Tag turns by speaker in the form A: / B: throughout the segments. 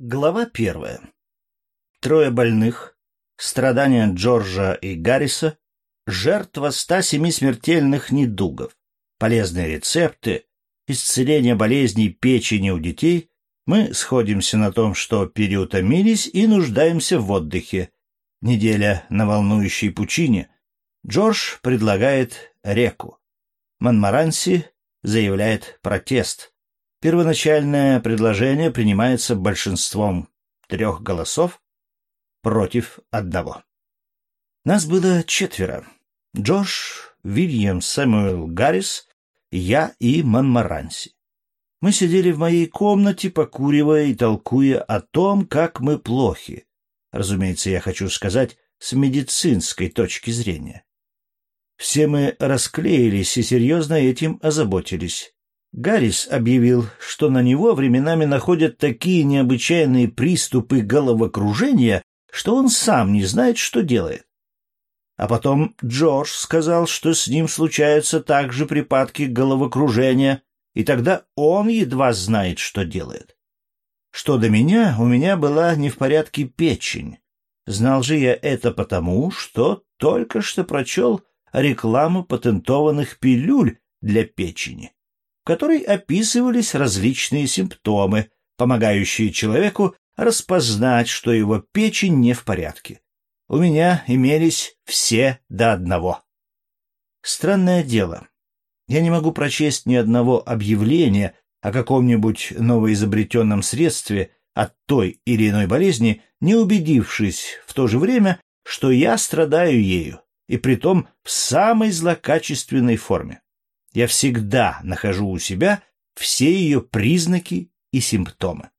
A: Глава первая. Трое больных, страдания Джорджа и Гарриса, жертва 107 смертельных недугов, полезные рецепты, исцеление болезней печени у детей, мы сходимся на том, что переутомились и нуждаемся в отдыхе. Неделя на волнующей пучине. Джордж предлагает реку. Монмаранси заявляет протест. Первоначальное предложение принимается большинством трех голосов против одного. Нас было четверо. Джош, Вильям Сэмюэл Гаррис, я и Монмаранси. Мы сидели в моей комнате, покуривая и толкуя о том, как мы плохи. Разумеется, я хочу сказать, с медицинской точки зрения. Все мы расклеились и серьезно этим озаботились. Гаррис объявил, что на него временами находят такие необычайные приступы головокружения, что он сам не знает, что делает. А потом Джордж сказал, что с ним случаются также припадки головокружения, и тогда он едва знает, что делает. Что до меня, у меня была не в порядке печень. Знал же я это потому, что только что прочел рекламу патентованных пилюль для печени которой описывались различные симптомы, помогающие человеку распознать, что его печень не в порядке. У меня имелись все до одного. Странное дело. Я не могу прочесть ни одного объявления о каком-нибудь новоизобретенном средстве от той или иной болезни, не убедившись в то же время, что я страдаю ею, и притом в самой злокачественной форме я всегда нахожу у себя все ее признаки и симптомы.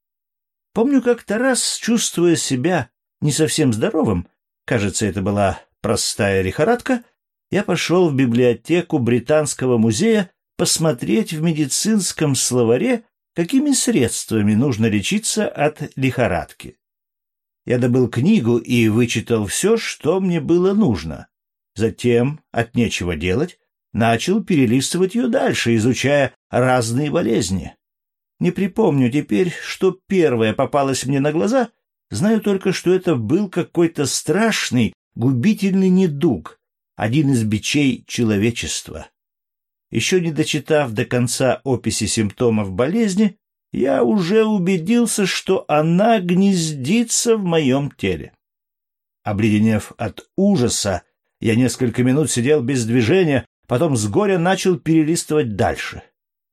A: Помню, как-то раз, чувствуя себя не совсем здоровым, кажется, это была простая лихорадка, я пошел в библиотеку Британского музея посмотреть в медицинском словаре, какими средствами нужно лечиться от лихорадки. Я добыл книгу и вычитал все, что мне было нужно. Затем, от нечего делать, начал перелистывать ее дальше, изучая разные болезни. Не припомню теперь, что первое попалось мне на глаза, знаю только, что это был какой-то страшный, губительный недуг, один из бичей человечества. Еще не дочитав до конца описи симптомов болезни, я уже убедился, что она гнездится в моем теле. Обледенев от ужаса, я несколько минут сидел без движения, потом с горя начал перелистывать дальше.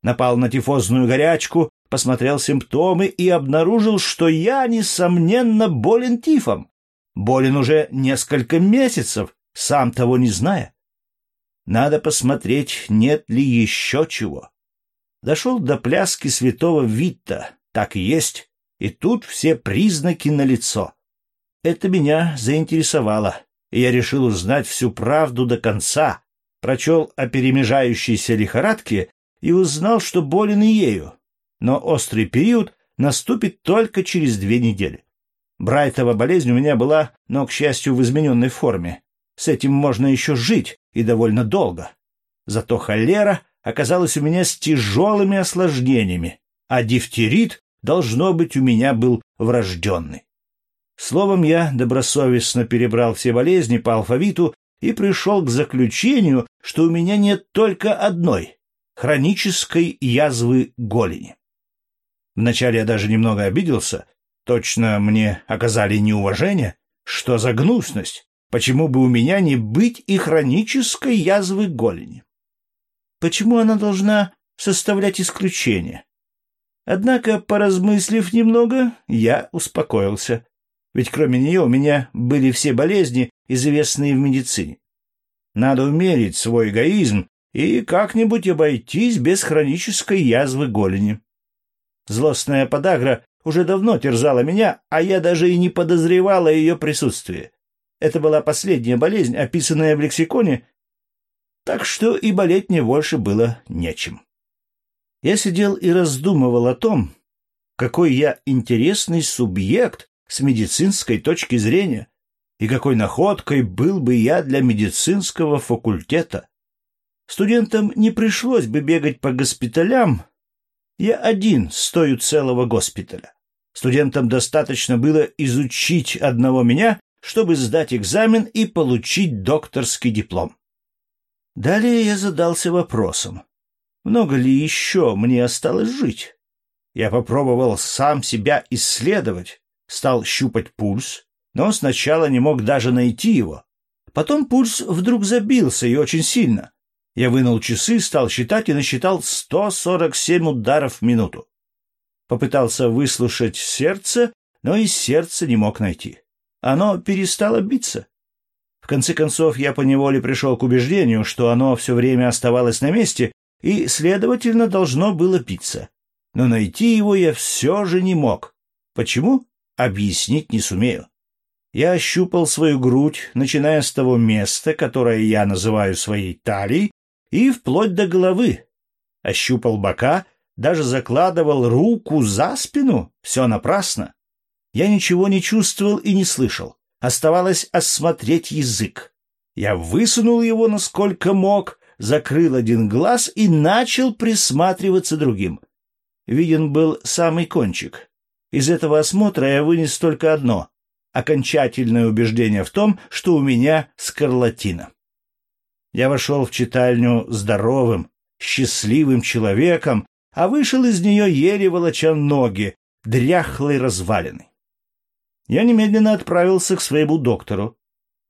A: Напал на тифозную горячку, посмотрел симптомы и обнаружил, что я, несомненно, болен тифом. Болен уже несколько месяцев, сам того не зная. Надо посмотреть, нет ли еще чего. Дошел до пляски святого Витта, так и есть, и тут все признаки налицо. Это меня заинтересовало, и я решил узнать всю правду до конца, прочел о перемежающейся лихорадке и узнал, что болен и ею. Но острый период наступит только через две недели. Брайтова болезнь у меня была, но, к счастью, в измененной форме. С этим можно еще жить, и довольно долго. Зато холера оказалась у меня с тяжелыми осложнениями, а дифтерит, должно быть, у меня был врожденный. Словом, я добросовестно перебрал все болезни по алфавиту и пришел к заключению, что у меня нет только одной — хронической язвы голени. Вначале я даже немного обиделся. Точно мне оказали неуважение. Что за гнусность? Почему бы у меня не быть и хронической язвы голени? Почему она должна составлять исключение? Однако, поразмыслив немного, я успокоился. Ведь кроме нее у меня были все болезни, известные в медицине. Надо умерить свой эгоизм и как-нибудь обойтись без хронической язвы голени. Злостная подагра уже давно терзала меня, а я даже и не подозревала ее присутствие. Это была последняя болезнь, описанная в лексиконе, так что и болеть мне больше было нечем. Я сидел и раздумывал о том, какой я интересный субъект с медицинской точки зрения, и какой находкой был бы я для медицинского факультета. Студентам не пришлось бы бегать по госпиталям. Я один стою целого госпиталя. Студентам достаточно было изучить одного меня, чтобы сдать экзамен и получить докторский диплом. Далее я задался вопросом, много ли еще мне осталось жить? Я попробовал сам себя исследовать, стал щупать пульс, но сначала не мог даже найти его. Потом пульс вдруг забился и очень сильно. Я вынул часы, стал считать и насчитал 147 ударов в минуту. Попытался выслушать сердце, но и сердце не мог найти. Оно перестало биться. В конце концов, я поневоле пришел к убеждению, что оно все время оставалось на месте и, следовательно, должно было биться. Но найти его я все же не мог. Почему? Объяснить не сумею. Я ощупал свою грудь, начиная с того места, которое я называю своей талией, и вплоть до головы. Ощупал бока, даже закладывал руку за спину. Все напрасно. Я ничего не чувствовал и не слышал. Оставалось осмотреть язык. Я высунул его насколько мог, закрыл один глаз и начал присматриваться другим. Виден был самый кончик. Из этого осмотра я вынес только одно — окончательное убеждение в том, что у меня скарлатина. Я вошел в читальню здоровым, счастливым человеком, а вышел из нее еле волоча ноги, дряхлой развалины. Я немедленно отправился к своему доктору.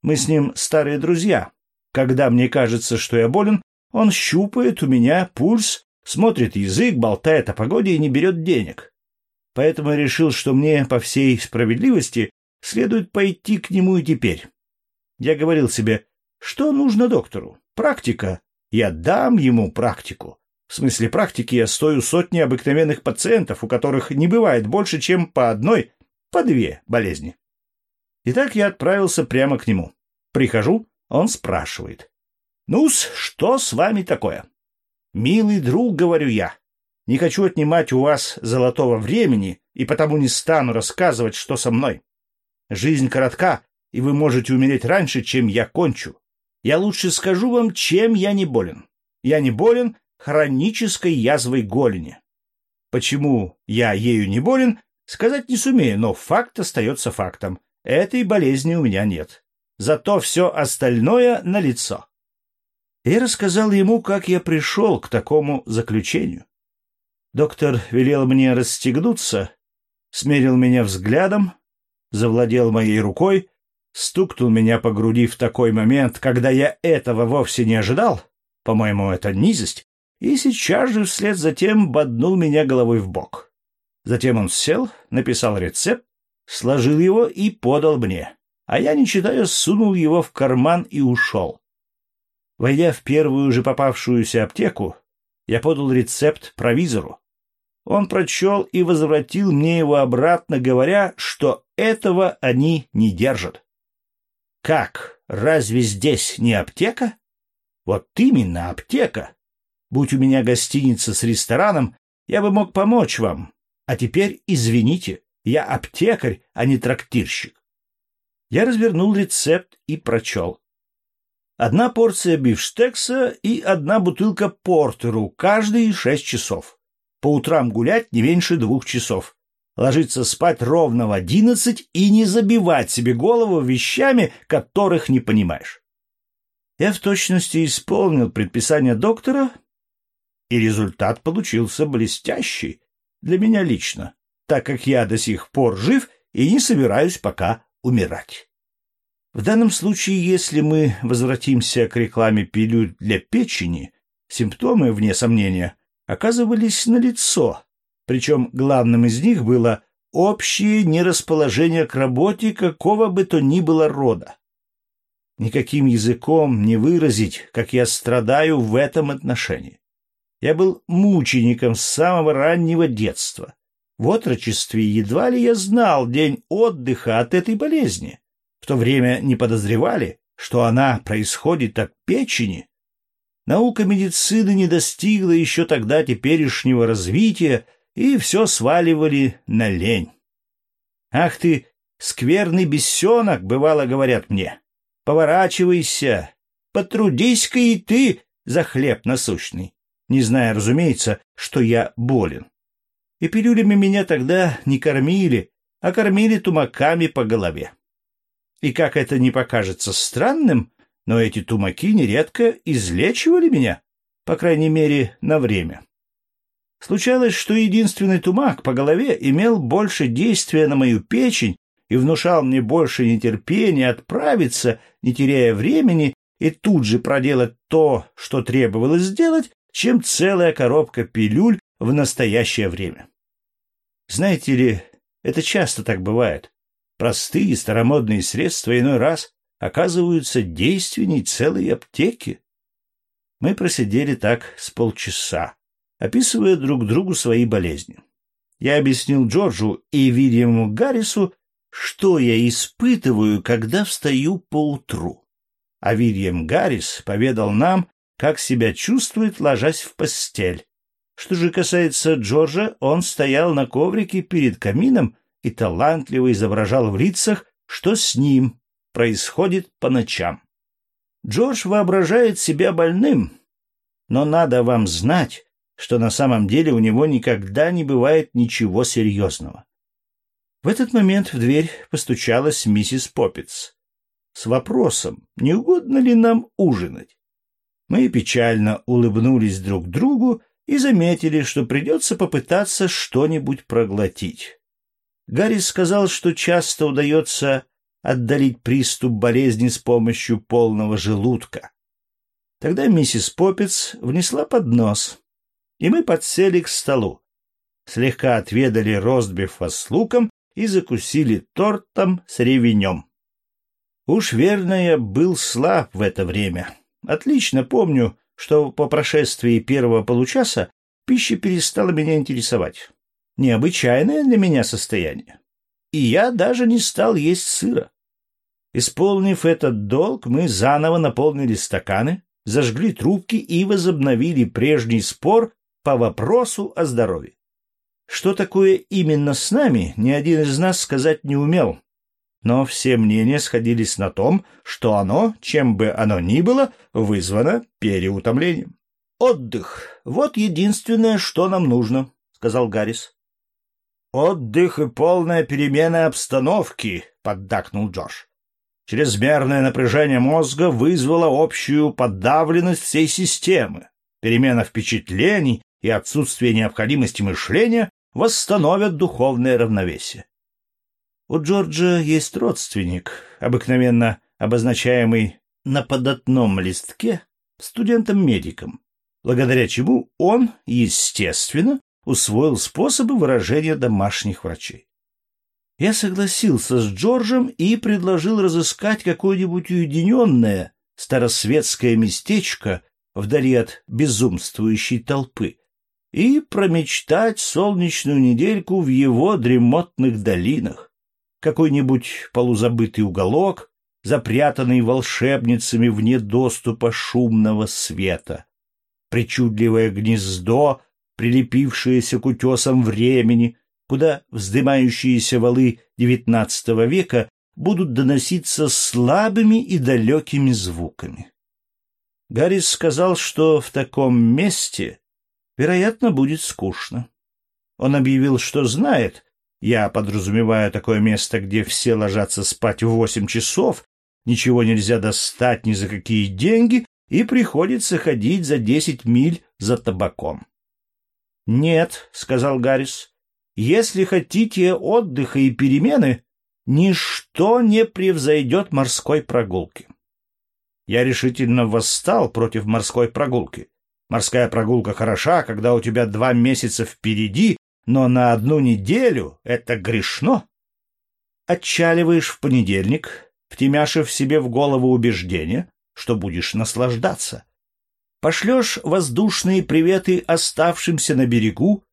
A: Мы с ним старые друзья. Когда мне кажется, что я болен, он щупает у меня пульс, смотрит язык, болтает о погоде и не берет денег. Поэтому я решил, что мне, по всей справедливости, следует пойти к нему и теперь. Я говорил себе, что нужно доктору? Практика. Я дам ему практику. В смысле практики я стою сотни обыкновенных пациентов, у которых не бывает больше, чем по одной, по две болезни. Итак, я отправился прямо к нему. Прихожу, он спрашивает. «Ну-с, что с вами такое?» «Милый друг», — говорю я, — «не хочу отнимать у вас золотого времени и потому не стану рассказывать, что со мной. Жизнь коротка, и вы можете умереть раньше, чем я кончу. Я лучше скажу вам, чем я не болен. Я не болен хронической язвой голени. Почему я ею не болен, сказать не сумею, но факт остается фактом. Этой болезни у меня нет. Зато все остальное налицо. Я рассказал ему, как я пришел к такому заключению. Доктор велел мне расстегнуться, смерил меня взглядом, завладел моей рукой стукнул меня по груди в такой момент, когда я этого вовсе не ожидал, по-моему, это низость, и сейчас же вслед за тем боднул меня головой в бок. Затем он сел, написал рецепт, сложил его и подал мне, а я, не читая, сунул его в карман и ушел. Войдя в первую же попавшуюся аптеку, я подал рецепт провизору. Он прочел и возвратил мне его обратно, говоря, что этого они не держат. Как? Разве здесь не аптека? Вот именно аптека. Будь у меня гостиница с рестораном, я бы мог помочь вам. А теперь извините, я аптекарь, а не трактирщик. Я развернул рецепт и прочел. Одна порция бифштекса и одна бутылка портеру каждые шесть часов. По утрам гулять не меньше двух часов ложиться спать ровно в одиннадцать и не забивать себе голову вещами, которых не понимаешь. Я в точности исполнил предписание доктора, и результат получился блестящий для меня лично, так как я до сих пор жив и не собираюсь пока умирать. В данном случае, если мы возвратимся к рекламе пилюль для печени, симптомы, вне сомнения, оказывались налицо, причем главным из них было общее нерасположение к работе какого бы то ни было рода. Никаким языком не выразить, как я страдаю в этом отношении. Я был мучеником с самого раннего детства. В отрочестве едва ли я знал день отдыха от этой болезни. В то время не подозревали, что она происходит от печени. Наука медицины не достигла еще тогда теперешнего развития, и все сваливали на лень. «Ах ты, скверный бесенок!» — бывало говорят мне. «Поворачивайся, потрудись-ка и ты за хлеб насущный», не зная, разумеется, что я болен. и пилюлями меня тогда не кормили, а кормили тумаками по голове. И как это не покажется странным, но эти тумаки нередко излечивали меня, по крайней мере, на время. Случалось, что единственный тумак по голове имел больше действия на мою печень и внушал мне больше нетерпения отправиться, не теряя времени, и тут же проделать то, что требовалось сделать, чем целая коробка пилюль в настоящее время. Знаете ли, это часто так бывает. Простые старомодные средства иной раз оказываются действенней целой аптеки. Мы просидели так с полчаса, описывая друг другу свои болезни. Я объяснил Джорджу и Вильяму Гаррису, что я испытываю, когда встаю поутру. А Вильям Гаррис поведал нам, как себя чувствует, ложась в постель. Что же касается Джорджа, он стоял на коврике перед камином и талантливо изображал в лицах, что с ним происходит по ночам. Джордж воображает себя больным, но надо вам знать, что на самом деле у него никогда не бывает ничего серьезного. В этот момент в дверь постучалась миссис Поппиц с вопросом, не угодно ли нам ужинать. Мы печально улыбнулись друг другу и заметили, что придется попытаться что-нибудь проглотить. Гаррис сказал, что часто удается отдалить приступ болезни с помощью полного желудка. Тогда миссис Поппиц внесла поднос, и мы подсели к столу. Слегка отведали ростбифа с луком и закусили тортом с ревенем. Уж верно я был слаб в это время. Отлично помню, что по прошествии первого получаса пища перестала меня интересовать. Необычайное для меня состояние. И я даже не стал есть сыра. Исполнив этот долг, мы заново наполнили стаканы, зажгли трубки и возобновили прежний спор по вопросу о здоровье. Что такое именно с нами, ни один из нас сказать не умел, но все мнения сходились на том, что оно, чем бы оно ни было, вызвано переутомлением. «Отдых — вот единственное, что нам нужно», — сказал Гаррис. «Отдых и полная перемена обстановки», — поддакнул Джош. Чрезмерное напряжение мозга вызвало общую подавленность всей системы. Перемена впечатлений и отсутствие необходимости мышления восстановят духовное равновесие. У Джорджа есть родственник, обыкновенно обозначаемый на податном листке студентом-медиком, благодаря чему он, естественно, усвоил способы выражения домашних врачей. Я согласился с Джорджем и предложил разыскать какое-нибудь уединенное старосветское местечко вдали от безумствующей толпы и промечтать солнечную недельку в его дремотных долинах какой-нибудь полузабытый уголок, запрятанный волшебницами вне доступа шумного света. Причудливое гнездо, прилепившееся к утесам времени, куда вздымающиеся валы XIX века будут доноситься слабыми и далекими звуками. Гаррис сказал, что в таком месте, вероятно, будет скучно. Он объявил, что знает, я подразумеваю такое место, где все ложатся спать в восемь часов, ничего нельзя достать ни за какие деньги, и приходится ходить за десять миль за табаком. «Нет», — сказал Гаррис, — «если хотите отдыха и перемены, ничто не превзойдет морской прогулки». Я решительно восстал против морской прогулки. Морская прогулка хороша, когда у тебя два месяца впереди, но на одну неделю это грешно. Отчаливаешь в понедельник, втемяшив себе в голову убеждение, что будешь наслаждаться. Пошлешь воздушные приветы оставшимся на берегу,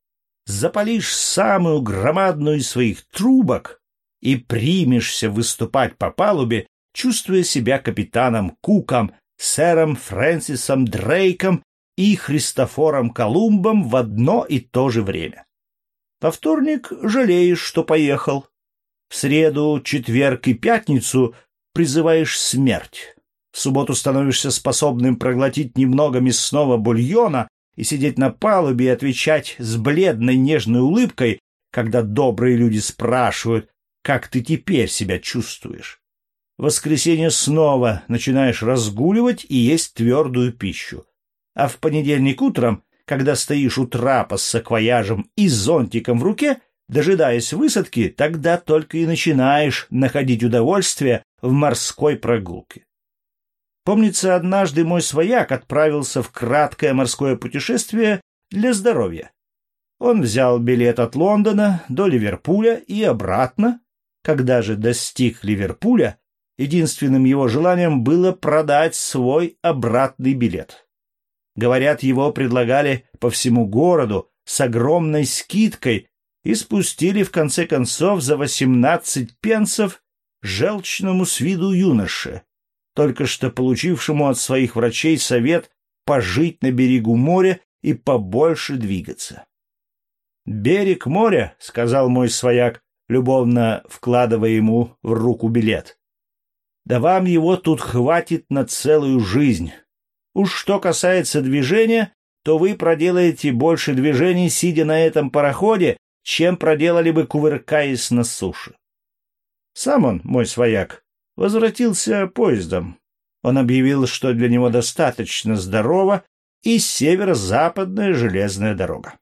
A: запалишь самую громадную из своих трубок и примешься выступать по палубе, чувствуя себя капитаном Куком, сэром Фрэнсисом Дрейком и Христофором Колумбом в одно и то же время. Во вторник жалеешь, что поехал. В среду, четверг и пятницу призываешь смерть. В субботу становишься способным проглотить немного мясного бульона и сидеть на палубе и отвечать с бледной нежной улыбкой, когда добрые люди спрашивают, как ты теперь себя чувствуешь. В воскресенье снова начинаешь разгуливать и есть твердую пищу. А в понедельник утром, когда стоишь у трапа с саквояжем и зонтиком в руке, дожидаясь высадки, тогда только и начинаешь находить удовольствие в морской прогулке. Помнится, однажды мой свояк отправился в краткое морское путешествие для здоровья. Он взял билет от Лондона до Ливерпуля и обратно. Когда же достиг Ливерпуля, единственным его желанием было продать свой обратный билет. Говорят, его предлагали по всему городу с огромной скидкой и спустили в конце концов за восемнадцать пенсов желчному с виду юноше, только что получившему от своих врачей совет пожить на берегу моря и побольше двигаться. «Берег моря», — сказал мой свояк, любовно вкладывая ему в руку билет. «Да вам его тут хватит на целую жизнь. Уж что касается движения, то вы проделаете больше движений, сидя на этом пароходе, чем проделали бы, кувыркаясь на суше». Сам он, мой свояк, возвратился поездом. Он объявил, что для него достаточно здорова и северо-западная железная дорога.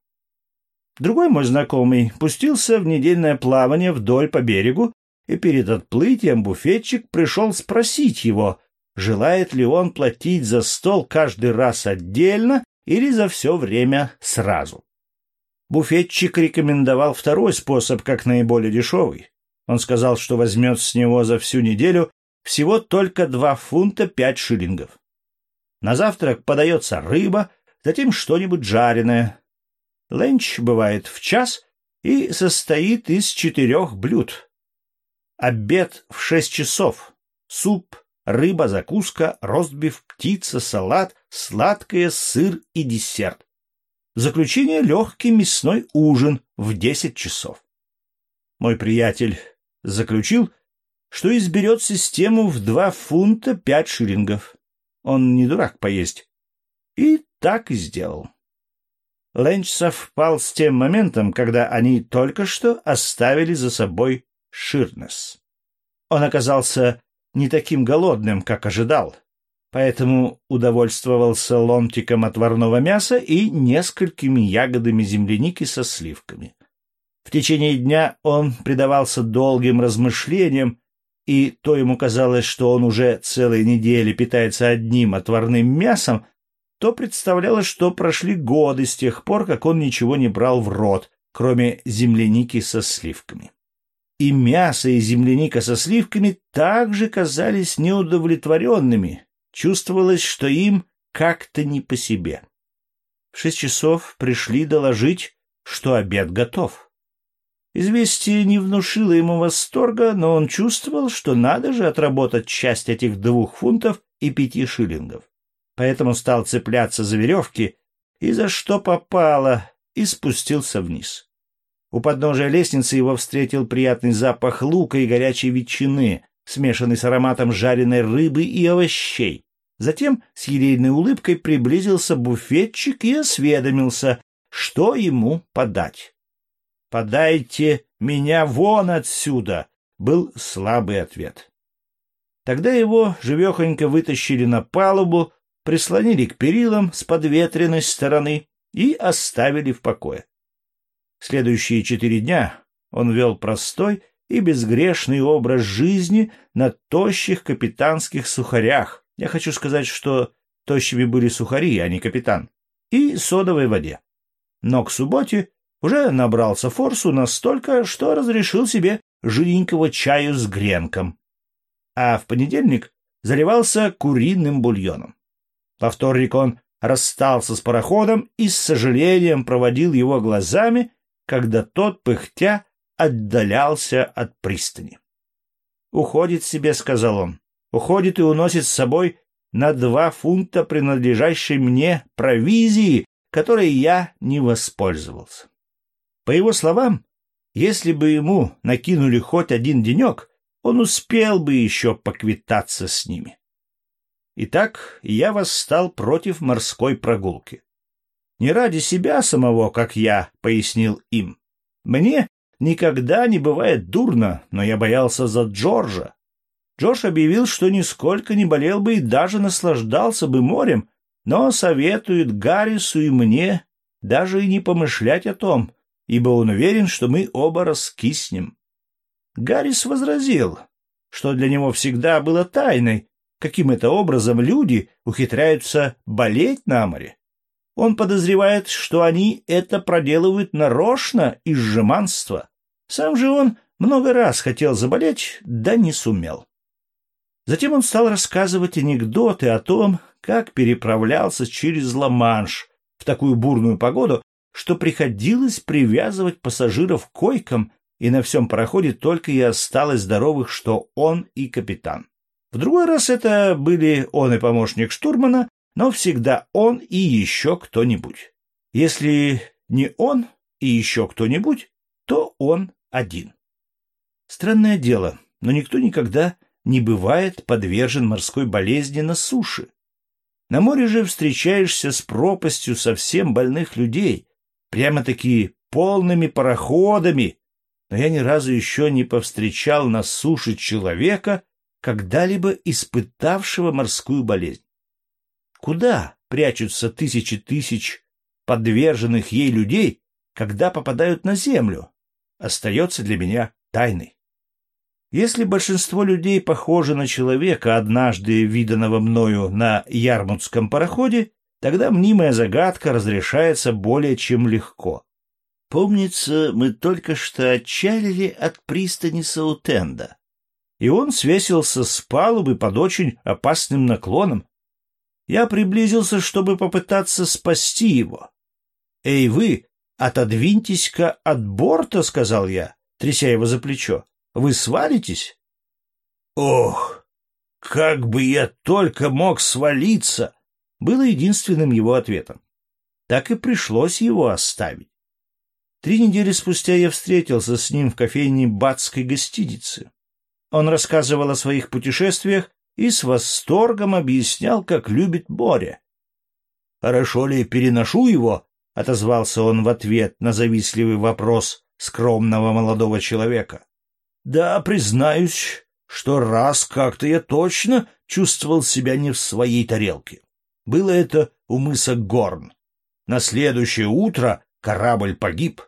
A: Другой мой знакомый пустился в недельное плавание вдоль по берегу, и перед отплытием буфетчик пришел спросить его, желает ли он платить за стол каждый раз отдельно или за все время сразу. Буфетчик рекомендовал второй способ как наиболее дешевый. Он сказал, что возьмет с него за всю неделю всего только два фунта пять шиллингов. На завтрак подается рыба, затем что-нибудь жареное. Ленч бывает в час и состоит из четырех блюд. Обед в шесть часов. Суп, рыба, закуска, ростбиф, птица, салат, сладкое, сыр и десерт. Заключение легкий мясной ужин в десять часов. Мой приятель заключил, что изберет систему в два фунта пять шиллингов. Он не дурак поесть. И так и сделал. Ленч совпал с тем моментом, когда они только что оставили за собой Ширнес. Он оказался не таким голодным, как ожидал, поэтому удовольствовался ломтиком отварного мяса и несколькими ягодами земляники со сливками. В течение дня он предавался долгим размышлениям, и то ему казалось, что он уже целые недели питается одним отварным мясом, то представлялось, что прошли годы с тех пор, как он ничего не брал в рот, кроме земляники со сливками. И мясо, и земляника со сливками также казались неудовлетворенными. Чувствовалось, что им как-то не по себе. В шесть часов пришли доложить, что обед готов. Известие не внушило ему восторга, но он чувствовал, что надо же отработать часть этих двух фунтов и пяти шиллингов. Поэтому стал цепляться за веревки и за что попало, и спустился вниз. У подножия лестницы его встретил приятный запах лука и горячей ветчины, смешанный с ароматом жареной рыбы и овощей. Затем с елейной улыбкой приблизился буфетчик и осведомился, что ему подать. «Подайте меня вон отсюда!» — был слабый ответ. Тогда его живехонько вытащили на палубу, прислонили к перилам с подветренной стороны и оставили в покое. Следующие четыре дня он вел простой и безгрешный образ жизни на тощих капитанских сухарях. Я хочу сказать, что тощими были сухари, а не капитан. И содовой воде. Но к субботе уже набрался форсу настолько, что разрешил себе жиденького чаю с гренком. А в понедельник заливался куриным бульоном. Во вторник он расстался с пароходом и с сожалением проводил его глазами, когда тот, пыхтя, отдалялся от пристани. «Уходит себе», — сказал он, — «уходит и уносит с собой на два фунта принадлежащей мне провизии, которой я не воспользовался». По его словам, если бы ему накинули хоть один денек, он успел бы еще поквитаться с ними. Итак, я восстал против морской прогулки. Не ради себя самого, как я, пояснил им. Мне никогда не бывает дурно, но я боялся за Джорджа. Джордж объявил, что нисколько не болел бы и даже наслаждался бы морем, но советует Гаррису и мне даже и не помышлять о том, ибо он уверен, что мы оба раскиснем. Гаррис возразил, что для него всегда было тайной, каким это образом люди ухитряются болеть на море. Он подозревает, что они это проделывают нарочно из жеманства. Сам же он много раз хотел заболеть, да не сумел. Затем он стал рассказывать анекдоты о том, как переправлялся через Ла-Манш в такую бурную погоду, что приходилось привязывать пассажиров к койкам, и на всем пароходе только и осталось здоровых, что он и капитан. В другой раз это были он и помощник штурмана, но всегда он и еще кто-нибудь. Если не он и еще кто-нибудь, то он один. Странное дело, но никто никогда не бывает подвержен морской болезни на суше. На море же встречаешься с пропастью совсем больных людей, прямо-таки полными пароходами, но я ни разу еще не повстречал на суше человека, когда-либо испытавшего морскую болезнь. Куда прячутся тысячи тысяч подверженных ей людей, когда попадают на землю, остается для меня тайной. Если большинство людей похоже на человека, однажды виданного мною на ярмутском пароходе, тогда мнимая загадка разрешается более чем легко. Помнится, мы только что отчалили от пристани Саутенда, и он свесился с палубы под очень опасным наклоном. Я приблизился, чтобы попытаться спасти его. «Эй, вы, отодвиньтесь-ка от борта», — сказал я, тряся его за плечо. Вы свалитесь? Ох, как бы я только мог свалиться! Было единственным его ответом. Так и пришлось его оставить. Три недели спустя я встретился с ним в кофейне Батской гостиницы. Он рассказывал о своих путешествиях и с восторгом объяснял, как любит море. «Хорошо ли переношу его?» — отозвался он в ответ на завистливый вопрос скромного молодого человека. Да, признаюсь, что раз как-то я точно чувствовал себя не в своей тарелке. Было это у мыса Горн. На следующее утро корабль погиб.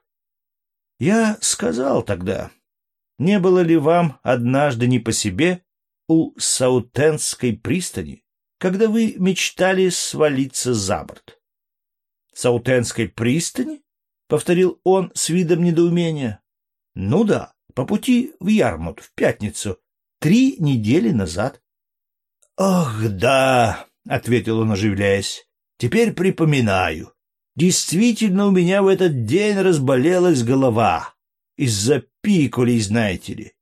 A: Я сказал тогда, не было ли вам однажды не по себе у Саутенской пристани, когда вы мечтали свалиться за борт? Саутенской пристани? — повторил он с видом недоумения. — Ну да, по пути в Ярмут в пятницу, три недели назад. — Ах, да, — ответил он, оживляясь, — теперь припоминаю. Действительно, у меня в этот день разболелась голова. Из-за пикулей, знаете ли.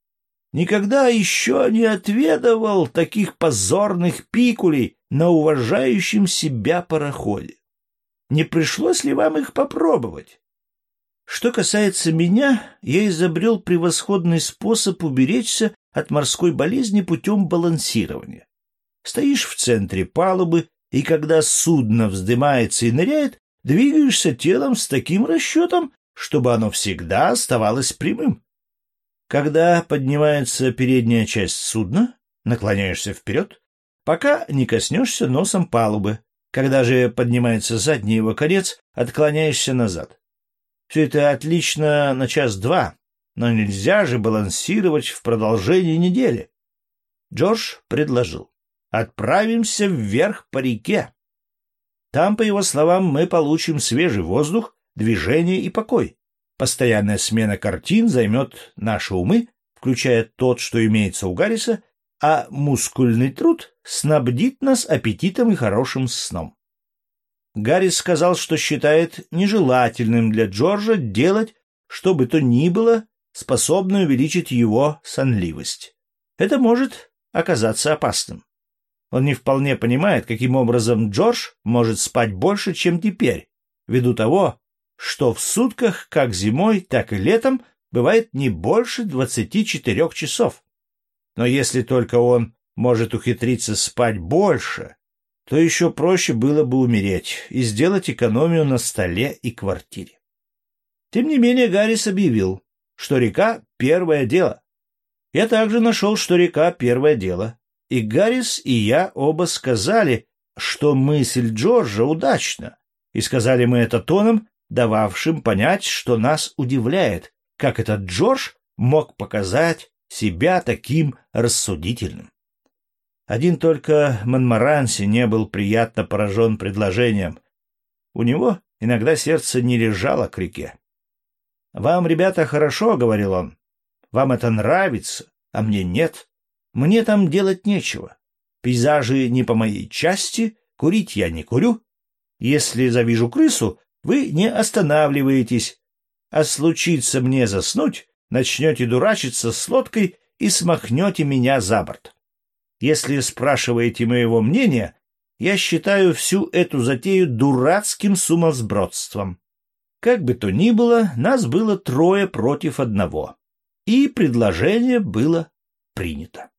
A: Никогда еще не отведывал таких позорных пикулей на уважающем себя пароходе. Не пришлось ли вам их попробовать? Что касается меня, я изобрел превосходный способ уберечься от морской болезни путем балансирования. Стоишь в центре палубы, и когда судно вздымается и ныряет, двигаешься телом с таким расчетом, чтобы оно всегда оставалось прямым. Когда поднимается передняя часть судна, наклоняешься вперед, пока не коснешься носом палубы. Когда же поднимается задний его конец, отклоняешься назад. Все это отлично на час-два, но нельзя же балансировать в продолжении недели. Джордж предложил. Отправимся вверх по реке. Там, по его словам, мы получим свежий воздух, движение и покой. Постоянная смена картин займет наши умы, включая тот, что имеется у Гарриса, а мускульный труд снабдит нас аппетитом и хорошим сном. Гаррис сказал, что считает нежелательным для Джорджа делать что бы то ни было, способное увеличить его сонливость. Это может оказаться опасным. Он не вполне понимает, каким образом Джордж может спать больше, чем теперь, ввиду того, что в сутках, как зимой, так и летом, бывает не больше 24 часов. Но если только он может ухитриться спать больше, то еще проще было бы умереть и сделать экономию на столе и квартире. Тем не менее Гаррис объявил, что река — первое дело. Я также нашел, что река — первое дело. И Гаррис, и я оба сказали, что мысль Джорджа удачна, и сказали мы это тоном, дававшим понять, что нас удивляет, как этот Джордж мог показать себя таким рассудительным. Один только Монмаранси не был приятно поражен предложением. У него иногда сердце не лежало к реке. «Вам, ребята, хорошо», — говорил он. «Вам это нравится, а мне нет. Мне там делать нечего. Пейзажи не по моей части, курить я не курю. Если завижу крысу, вы не останавливаетесь, а случится мне заснуть, начнете дурачиться с лодкой и смахнете меня за борт. Если спрашиваете моего мнения, я считаю всю эту затею дурацким сумасбродством. Как бы то ни было, нас было трое против одного, и предложение было принято.